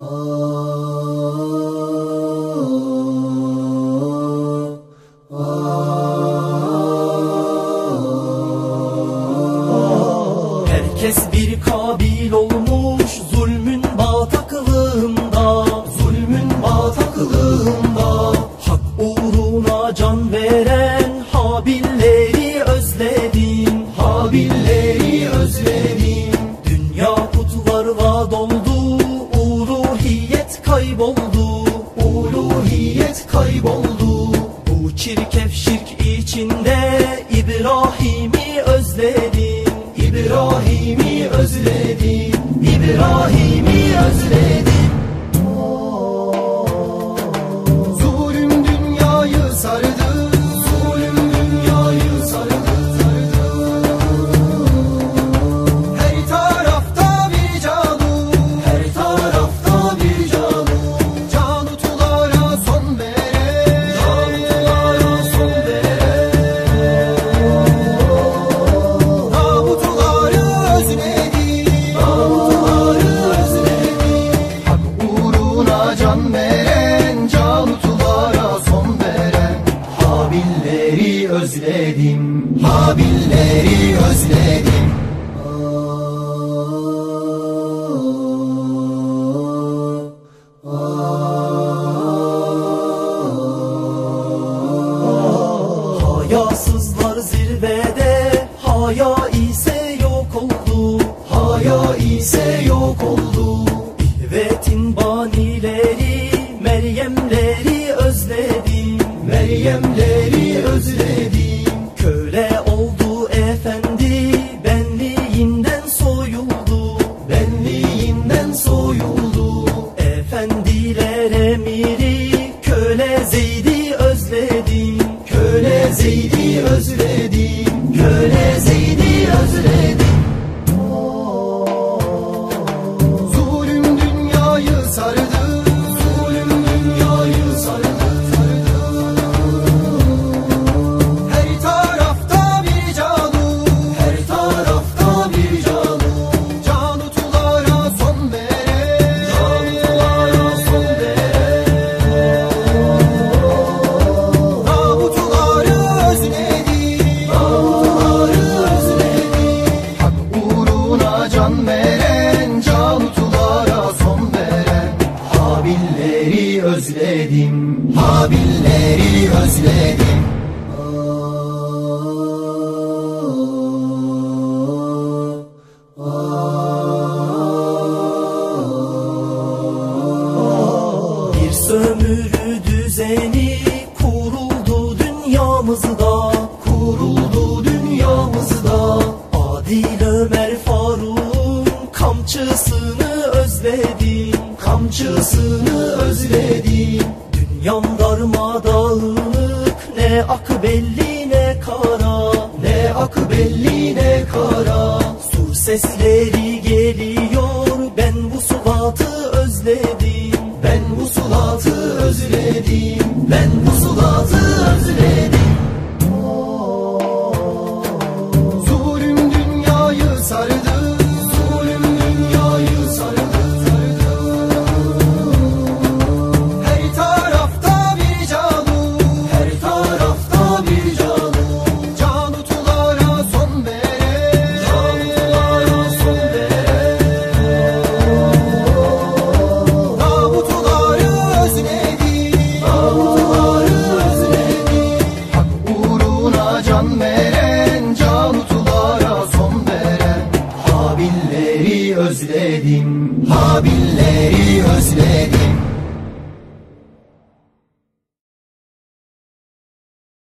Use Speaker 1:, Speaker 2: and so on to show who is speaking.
Speaker 1: Herkes bir kabil olmuş zulmün bataklığında Zulmün bataklığında Hak uğruna can veren Habilleri özledim Habilleri Uluhiyet kayboldu. Bu çirkef şirk içinde İbrahim'i özledim İbrahim'i özledim İbrahim'i özledim Habilleri özledim
Speaker 2: Habilleri özledim.
Speaker 1: Hayasızlar zirvede Haya ise yok oldu. Haya ise yok oldu. İhvetin banileri Meryemleri özledim. Meryemleri Yazidi özle özledim Habilleri özledim. Bir sömürü düzeni kuruldu dünyamızda Kuruldu dünyamızda. Adil Ömer Faruk'un kamçısını özledim Kamçısını özledim Dünyam darmadağınık ne ak belli ne kara. Ne ak belli ne kara. Sur sesleri geliyor ben bu sulatı özledim. Ben bu sulatı özledim. Ben özledim Habilleri özledim.